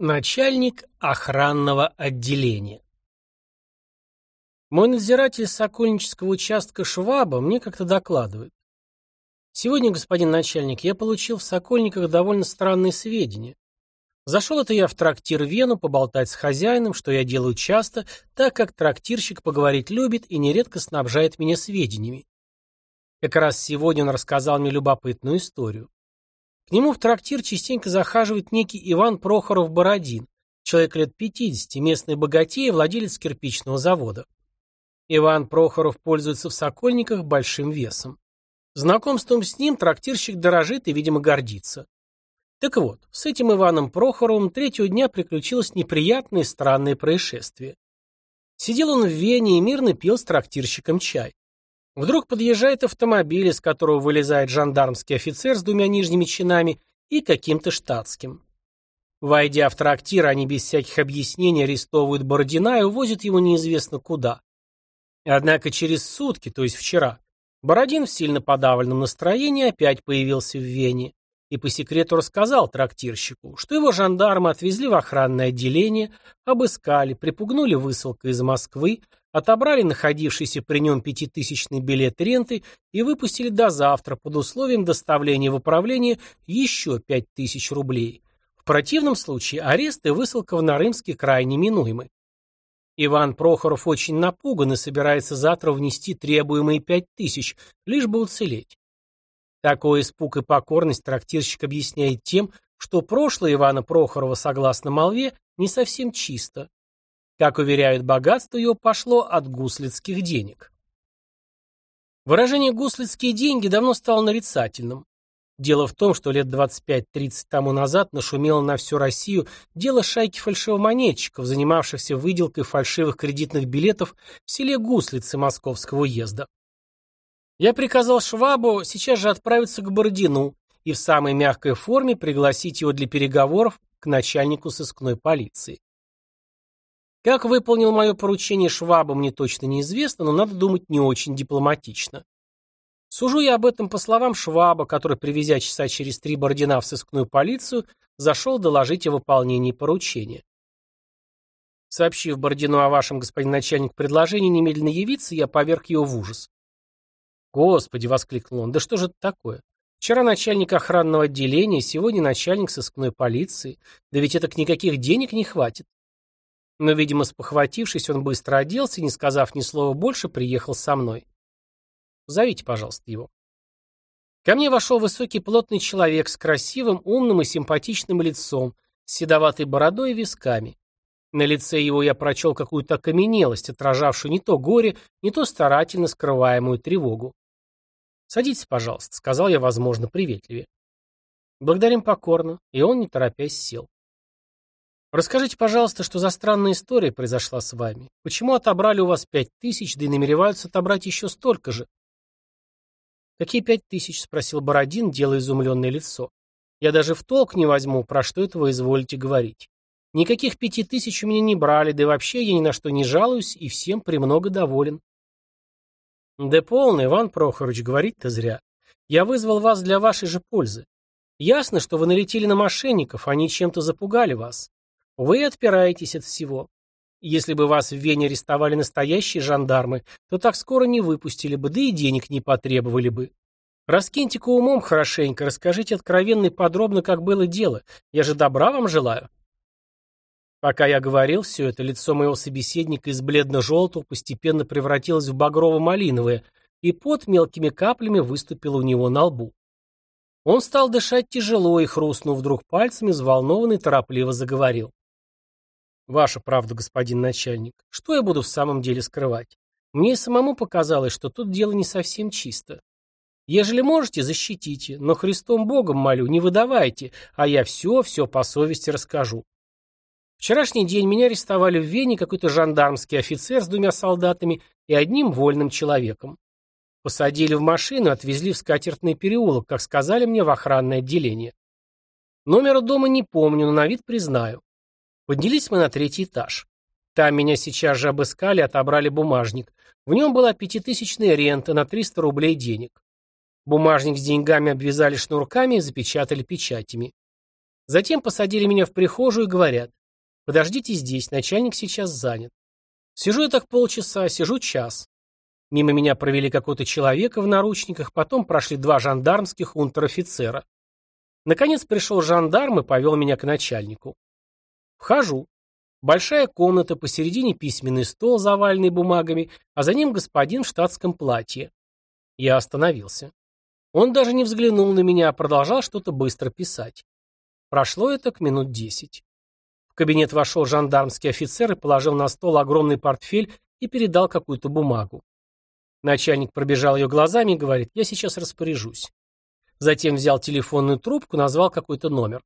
Начальник охранного отделения. Мой надзиратель Сокольнического участка Шваба мне как-то докладывает. Сегодня, господин начальник, я получил в Сокольниках довольно странные сведения. Зашел это я в трактир Вену поболтать с хозяином, что я делаю часто, так как трактирщик поговорить любит и нередко снабжает меня сведениями. Как раз сегодня он рассказал мне любопытную историю. К нему в трактир частенько захаживает некий Иван Прохоров-Бородин, человек лет 50, местный богатей владелец кирпичного завода. Иван Прохоров пользуется в Сокольниках большим весом. Знакомством с ним трактирщик дорожит и, видимо, гордится. Так вот, с этим Иваном Прохоровым третьего дня приключилось неприятное и странное происшествие. Сидел он в Вене и мирно пил с трактирщиком чай. Вдруг подъезжает автомобиль, из которого вылезает жандармский офицер с двумя нижними чинами и каким-то штатским. Войдя в трактир, они без всяких объяснений арестовывают Бородина и увозят его неизвестно куда. Однако через сутки, то есть вчера, Бородин в сильно подавленном настроении опять появился в Вене и по секрету рассказал трактирщику, что его жандармы отвезли в охранное отделение, обыскали, припугнули высылкой из Москвы, отобрали находившийся при нем пятитысячный билет ренты и выпустили до завтра под условием доставления в управление еще пять тысяч рублей. В противном случае арест и высылка в Нарымске крайне неминуемы. Иван Прохоров очень напуган и собирается завтра внести требуемые пять тысяч, лишь бы уцелеть. Такой испуг и покорность трактирщик объясняет тем, что прошлое Ивана Прохорова, согласно молве, не совсем чисто. Как уверяют, богатство его пошло от гуслицких денег. Выражение «гуслицкие деньги» давно стало нарицательным. Дело в том, что лет 25-30 тому назад нашумело на всю Россию дело шайки фальшивомонетчиков, занимавшихся выделкой фальшивых кредитных билетов в селе Гуслицы Московского уезда. Я приказал Швабу сейчас же отправиться к Бородину и в самой мягкой форме пригласить его для переговоров к начальнику сыскной полиции. Как выполнил мое поручение Шваба, мне точно неизвестно, но надо думать не очень дипломатично. Сужу я об этом по словам Шваба, который, привезя часа через три Бородина в сыскную полицию, зашел доложить о выполнении поручения. Сообщив Бородину о вашем, господин начальник, предложении немедленно явиться, я поверг его в ужас. «Господи!» — воскликнул он. «Да что же это такое? Вчера начальник охранного отделения, сегодня начальник сыскной полиции. Да ведь это никаких денег не хватит». Но, видимо, спохватившись, он быстро оделся и, не сказав ни слова больше, приехал со мной. «Зовите, пожалуйста, его». Ко мне вошел высокий плотный человек с красивым, умным и симпатичным лицом, с седоватой бородой и висками. На лице его я прочел какую-то окаменелость, отражавшую не то горе, не то старательно скрываемую тревогу. «Садитесь, пожалуйста», — сказал я, возможно, приветливее. Благодарим покорно, и он, не торопясь, сел. «Расскажите, пожалуйста, что за странная история произошла с вами? Почему отобрали у вас пять тысяч, да и намереваются отобрать еще столько же?» «Какие пять тысяч?» — спросил Бородин, делая изумленное лицо. «Я даже в толк не возьму, про что это вы изволите говорить. Никаких пяти тысяч у меня не брали, да и вообще я ни на что не жалуюсь и всем премного доволен. Да полно, Иван Прохорович, говорить-то зря. Я вызвал вас для вашей же пользы. Ясно, что вы налетели на мошенников, они чем-то запугали вас. Вы отпираетесь от всего. Если бы вас в Вене арестовали настоящие жандармы, то так скоро не выпустили бы, да и денег не потребовали бы. Раскиньте-ка умом хорошенько, расскажите откровенно и подробно, как было дело. Я же добра вам желаю. Пока я говорил все это, лицо моего собеседника из бледно-желтого постепенно превратилось в багрово-малиновое, и пот мелкими каплями выступил у него на лбу. Он стал дышать тяжело и, хрустнув вдруг пальцами, взволнованный, торопливо заговорил. «Ваша правда, господин начальник. Что я буду в самом деле скрывать? Мне и самому показалось, что тут дело не совсем чисто. Ежели можете, защитите, но Христом Богом молю, не выдавайте, а я все, все по совести расскажу. Вчерашний день меня арестовали в Вене какой-то жандармский офицер с двумя солдатами и одним вольным человеком. Посадили в машину отвезли в скатертный переулок, как сказали мне, в охранное отделение. Номера дома не помню, но на вид признаю. Поднялись мы на третий этаж. Там меня сейчас же обыскали отобрали бумажник. В нем была пятитысячная рента на 300 рублей денег. Бумажник с деньгами обвязали шнурками и запечатали печатями. Затем посадили меня в прихожую и говорят, подождите здесь, начальник сейчас занят. Сижу я так полчаса, сижу час. Мимо меня провели какого-то человека в наручниках, потом прошли два жандармских унтер-офицера. Наконец пришел жандарм и повел меня к начальнику. Вхожу. Большая комната, посередине письменный стол, заваленный бумагами, а за ним господин в штатском платье. Я остановился. Он даже не взглянул на меня, а продолжал что-то быстро писать. Прошло это к минут десять. В кабинет вошел жандармский офицер и положил на стол огромный портфель и передал какую-то бумагу. Начальник пробежал ее глазами и говорит, я сейчас распоряжусь. Затем взял телефонную трубку, назвал какой-то номер.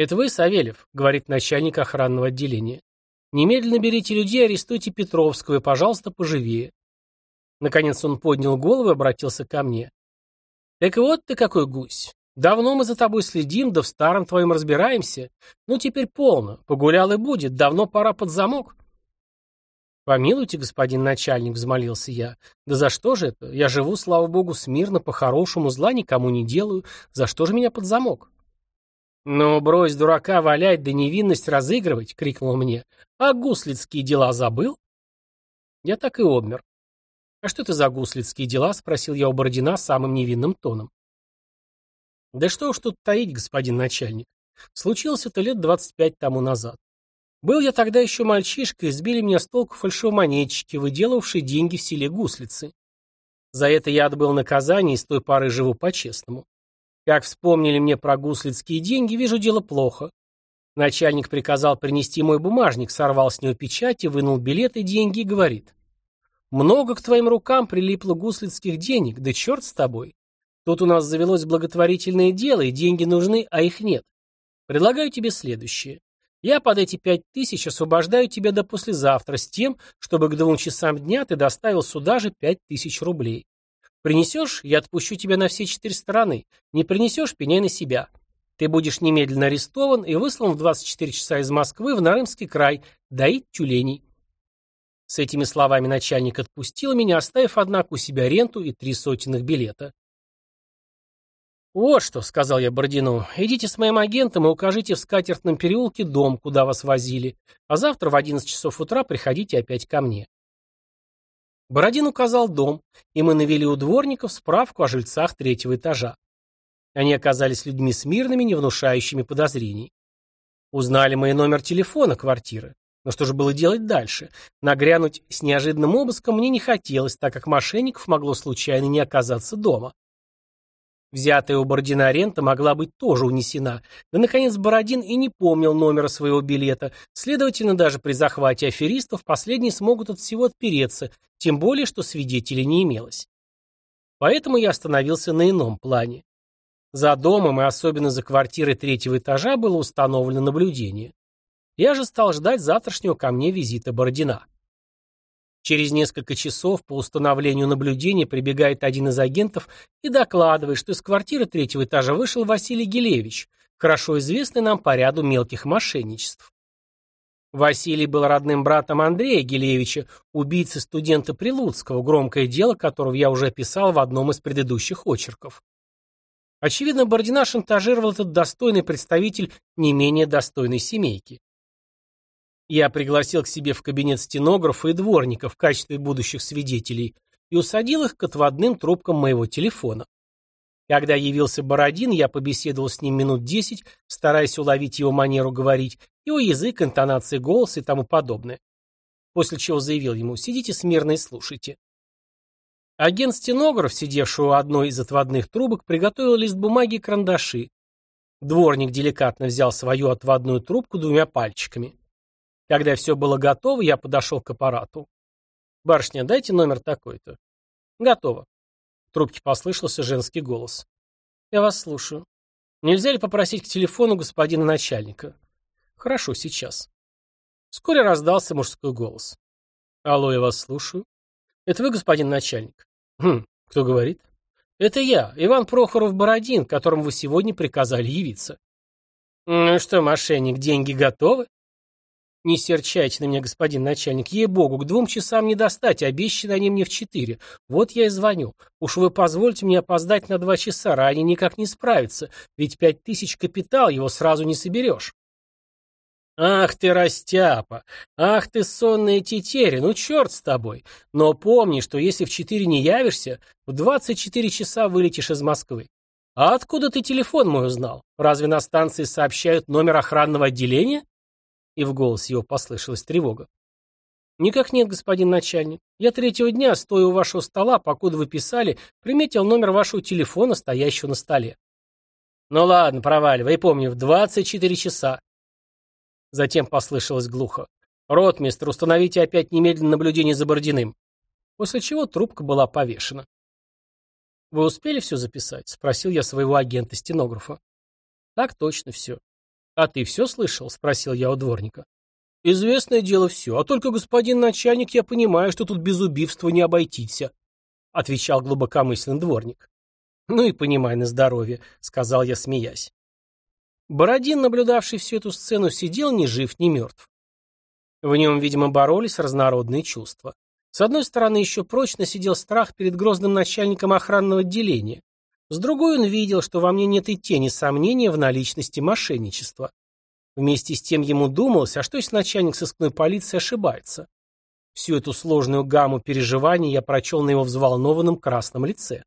«Это вы, Савельев?» — говорит начальник охранного отделения. «Немедленно берите людей, арестуйте Петровского и, пожалуйста, поживее». Наконец он поднял голову и обратился ко мне. «Так вот ты какой гусь. Давно мы за тобой следим, да в старом твоем разбираемся. Ну, теперь полно. Погулял и будет. Давно пора под замок». «Помилуйте, господин начальник», — взмолился я. «Да за что же это? Я живу, слава богу, смирно, по-хорошему, зла никому не делаю. За что же меня под замок?» «Ну, брось дурака валять, да невинность разыгрывать!» — крикнул мне. «А гуслицкие дела забыл?» Я так и обмер. «А что это за гуслицкие дела?» — спросил я у Бородина самым невинным тоном. «Да что уж тут таить, господин начальник. Случилось это лет двадцать пять тому назад. Был я тогда еще мальчишкой, сбили меня с толку фальшивомонетчики, выделывавшие деньги в селе Гуслицы. За это я отбыл наказание и с той поры живу по-честному. Как вспомнили мне про гуслицкие деньги, вижу дело плохо. Начальник приказал принести мой бумажник, сорвал с него печать и вынул билеты, деньги и говорит. «Много к твоим рукам прилипло гуслицких денег, да черт с тобой. Тут у нас завелось благотворительное дело, и деньги нужны, а их нет. Предлагаю тебе следующее. Я под эти пять тысяч освобождаю тебя до послезавтра с тем, чтобы к двум часам дня ты доставил сюда же пять тысяч рублей. Принесешь, я отпущу тебя на все четыре стороны. Не принесешь, пеняй на себя. Ты будешь немедленно арестован и выслан в 24 часа из Москвы в Нарымский край доить тюленей. С этими словами начальник отпустил меня, оставив, однако, у себя ренту и три сотенных билета. «Вот что», — сказал я Бородину, — «идите с моим агентом и укажите в скатертном переулке дом, куда вас возили, а завтра в 11 часов утра приходите опять ко мне». Бородин указал дом, и мы навели у дворников справку о жильцах третьего этажа. Они оказались людьми смирными, не внушающими подозрений. Узнали мы и номер телефона квартиры. Но что же было делать дальше? Нагрянуть с неожиданным обыском мне не хотелось, так как мошенников могло случайно не оказаться дома. Взятая у Бородина рента могла быть тоже унесена. Да, наконец, Бородин и не помнил номера своего билета. Следовательно, даже при захвате аферистов последние смогут от всего отпереться, тем более, что свидетелей не имелось. Поэтому я остановился на ином плане. За домом и особенно за квартирой третьего этажа было установлено наблюдение. Я же стал ждать завтрашнего ко мне визита Бородина. Через несколько часов по установлению наблюдения прибегает один из агентов и докладывает, что из квартиры третьего этажа вышел Василий Гелевич, хорошо известный нам по ряду мелких мошенничеств. Василий был родным братом Андрея Гелевича, убийцы студента Прилуцкого, громкое дело которого я уже описал в одном из предыдущих очерков. Очевидно, Бородина шантажировал этот достойный представитель не менее достойной семейки. Я пригласил к себе в кабинет стенографа и дворника в качестве будущих свидетелей и усадил их к отводным трубкам моего телефона. Когда явился Бородин, я побеседовал с ним минут десять, стараясь уловить его манеру говорить, его язык, интонации голоса и тому подобное. После чего заявил ему «Сидите смирно и слушайте». Агент-стенограф, сидевший у одной из отводных трубок, приготовил лист бумаги и карандаши. Дворник деликатно взял свою отводную трубку двумя пальчиками. Когда все было готово, я подошел к аппарату. «Барышня, дайте номер такой-то». «Готово». В трубке послышался женский голос. «Я вас слушаю. Нельзя ли попросить к телефону господина начальника?» «Хорошо, сейчас». Вскоре раздался мужской голос. «Алло, я вас слушаю». «Это вы, господин начальник?» «Хм, кто говорит?» «Это я, Иван Прохоров-Бородин, которому вы сегодня приказали явиться». «Ну что, мошенник, деньги готовы?» Не серчайте на меня, господин начальник. Ей-богу, к двум часам не достать, обещаны они мне в четыре. Вот я и звоню. Уж вы позвольте мне опоздать на два часа, ранее никак не справиться, ведь пять тысяч капитал, его сразу не соберешь. Ах ты, растяпа! Ах ты, сонная тетери! Ну, черт с тобой! Но помни, что если в четыре не явишься, в двадцать четыре часа вылетишь из Москвы. А откуда ты телефон мой узнал? Разве на станции сообщают номер охранного отделения? И в голосе его послышалась тревога. «Никак нет, господин начальник. Я третьего дня, стоя у вашего стола, покуда вы писали, приметил номер вашего телефона, стоящего на столе». «Ну ладно, проваливай, помни, в двадцать четыре часа». Затем послышалось глухо. «Ротмистр, установите опять немедленно наблюдение за Бородиным». После чего трубка была повешена. «Вы успели все записать?» — спросил я своего агента-стенографа. «Так точно все. «А ты все слышал?» — спросил я у дворника. «Известное дело все, а только, господин начальник, я понимаю, что тут без убийства не обойтись», — отвечал глубокомысленный дворник. «Ну и понимай на здоровье», — сказал я, смеясь. Бородин, наблюдавший всю эту сцену, сидел ни жив, ни мертв. В нем, видимо, боролись разнородные чувства. С одной стороны, еще прочно сидел страх перед грозным начальником охранного отделения, с другой он видел, что во мне нет и тени сомнения в наличности мошенничества. Вместе с тем ему думалось, а что если начальник сыскной полиции ошибается? Всю эту сложную гамму переживаний я прочел на его взволнованном красном лице.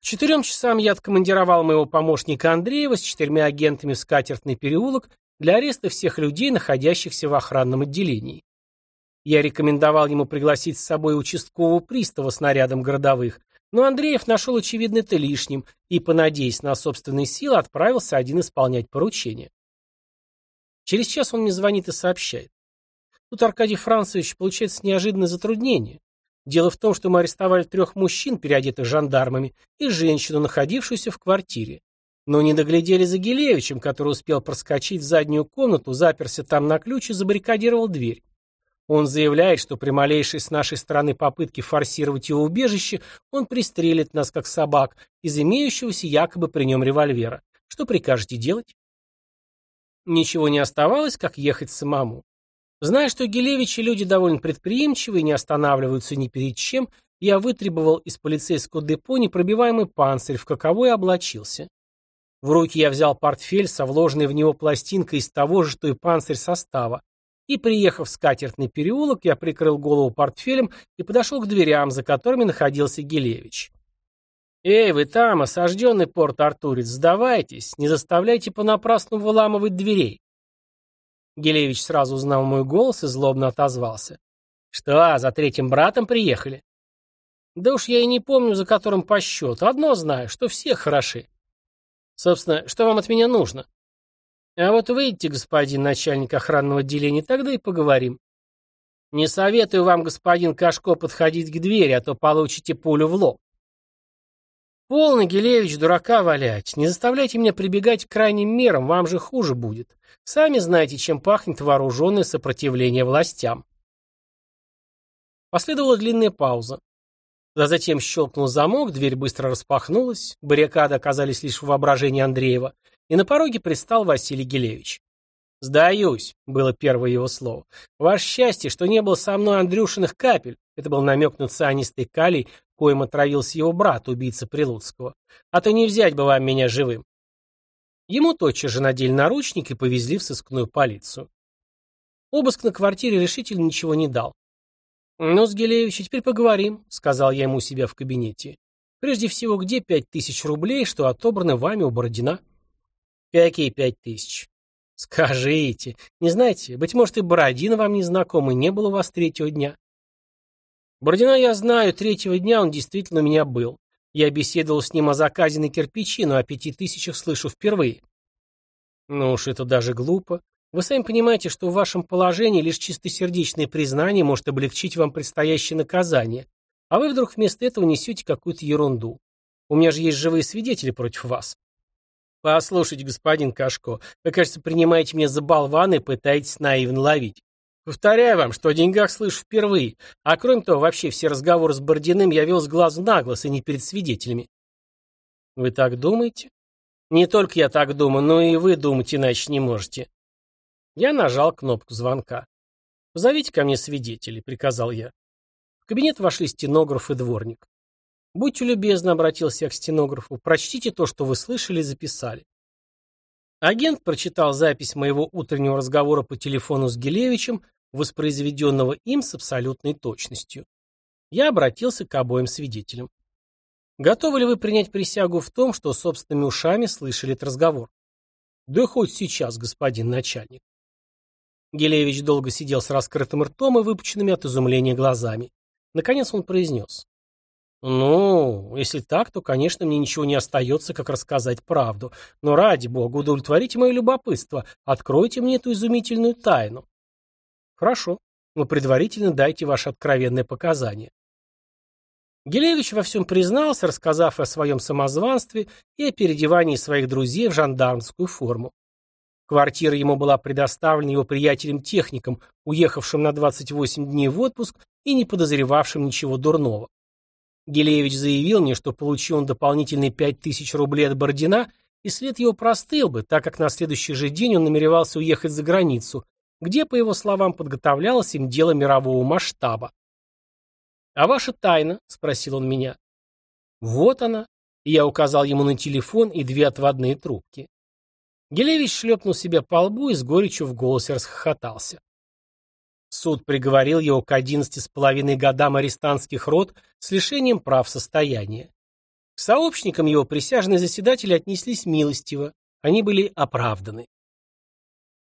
К четырем часам я откомандировал моего помощника Андреева с четырьмя агентами в скатертный переулок для ареста всех людей, находящихся в охранном отделении. Я рекомендовал ему пригласить с собой участкового пристава с нарядом городовых, но Андреев нашел очевидно это лишним и, понадеясь на собственные силы, отправился один исполнять поручение. Через час он мне звонит и сообщает. Тут Аркадий Францевич получается неожиданное затруднение. Дело в том, что мы арестовали трех мужчин, переодетых жандармами, и женщину, находившуюся в квартире. Но не доглядели за Гелевичем, который успел проскочить в заднюю комнату, заперся там на ключ и забаррикадировал дверь. Он заявляет, что при малейшей с нашей стороны попытке форсировать его убежище, он пристрелит нас, как собак, из имеющегося якобы при нем револьвера. Что прикажете делать? Ничего не оставалось, как ехать самому. Зная, что Гелевичи люди довольно предприимчивые, не останавливаются ни перед чем, я вытребовал из полицейского депо непробиваемый панцирь, в каковой облачился. В руки я взял портфель со вложенной в него пластинкой из того же, что и панцирь состава, и, приехав в скатертный переулок, я прикрыл голову портфелем и подошел к дверям, за которыми находился Гелевич. «Эй, вы там, осажденный порт-артурец, сдавайтесь, не заставляйте понапрасну выламывать дверей». Гелевич сразу узнал мой голос и злобно отозвался. «Что, за третьим братом приехали?» «Да уж я и не помню, за которым по счету. Одно знаю, что все хороши. Собственно, что вам от меня нужно?» А вот выйдите, господин начальник охранного отделения, тогда и поговорим. Не советую вам, господин Кашко, подходить к двери, а то получите пулю в лоб. Полный, Гелевич, дурака валять. Не заставляйте меня прибегать к крайним мерам, вам же хуже будет. Сами знаете, чем пахнет вооруженное сопротивление властям. Последовала длинная пауза. А затем щелкнул замок, дверь быстро распахнулась, баррикады оказались лишь в воображении Андреева, и на пороге пристал Василий Гелевич. «Сдаюсь», — было первое его слово. «Ваше счастье, что не было со мной Андрюшиных капель». Это был намек на цианистый калий, коим отравился его брат, убийца Прилуцкого. «А то не взять бы вам меня живым». Ему тотчас же надели наручники и повезли в сыскную полицию. Обыск на квартире решительно ничего не дал. «Ну, с Гелевичем теперь поговорим», — сказал я ему у себя в кабинете. «Прежде всего, где пять тысяч рублей, что отобраны вами у Бородина?» Какие пять тысяч? Скажите. Не знаете, быть может и Бородин вам не знаком, и не было у вас третьего дня. Бородина я знаю, третьего дня он действительно у меня был. Я беседовал с ним о заказе на кирпичи, но о пяти тысячах слышу впервые. Ну уж это даже глупо. Вы сами понимаете, что в вашем положении лишь чистосердечное признание может облегчить вам предстоящее наказание, а вы вдруг вместо этого несете какую-то ерунду. У меня же есть живые свидетели против вас. Послушайте, господин Кашко, вы, кажется, принимаете меня за болвана и пытаетесь наивно ловить. Повторяю вам, что о деньгах слышу впервые, а кроме того, вообще все разговоры с Бородиным я вел с глазу на глаз и не перед свидетелями. Вы так думаете? Не только я так думаю, но и вы думать иначе не можете. Я нажал кнопку звонка. «Позовите ко мне свидетелей», — приказал я. В кабинет вошли стенограф и дворник. «Будьте любезны», — обратился я к стенографу, — «прочтите то, что вы слышали и записали». Агент прочитал запись моего утреннего разговора по телефону с Гелевичем, воспроизведенного им с абсолютной точностью. Я обратился к обоим свидетелям. Готовы ли вы принять присягу в том, что собственными ушами слышали этот разговор? Да хоть сейчас, господин начальник. Гелевич долго сидел с раскрытым ртом и выпученными от изумления глазами. Наконец он произнес. «Ну, если так, то, конечно, мне ничего не остается, как рассказать правду. Но ради бога, удовлетворите мое любопытство, откройте мне эту изумительную тайну». «Хорошо, но предварительно дайте ваши откровенные показания». Гелевич во всем признался, рассказав о своем самозванстве и о переодевании своих друзей в жандармскую форму. Квартира ему была предоставлена его приятелем-техником, уехавшим на 28 дней в отпуск и не подозревавшим ничего дурного. Гелевич заявил мне, что получил он дополнительные 5000 рублей от Бородина, и след его простыл бы, так как на следующий же день он намеревался уехать за границу, где, по его словам, подготовлялось им дело мирового масштаба. «А ваша тайна?» — спросил он меня. «Вот она». Я указал ему на телефон и две отводные трубки. Гелевич шлепнул себя по лбу и с горечью в голосе расхохотался. Суд приговорил его к одиннадцати с половиной годам арестантских род с лишением прав состояния. К сообщникам его присяжные заседатели отнеслись милостиво, они были оправданы.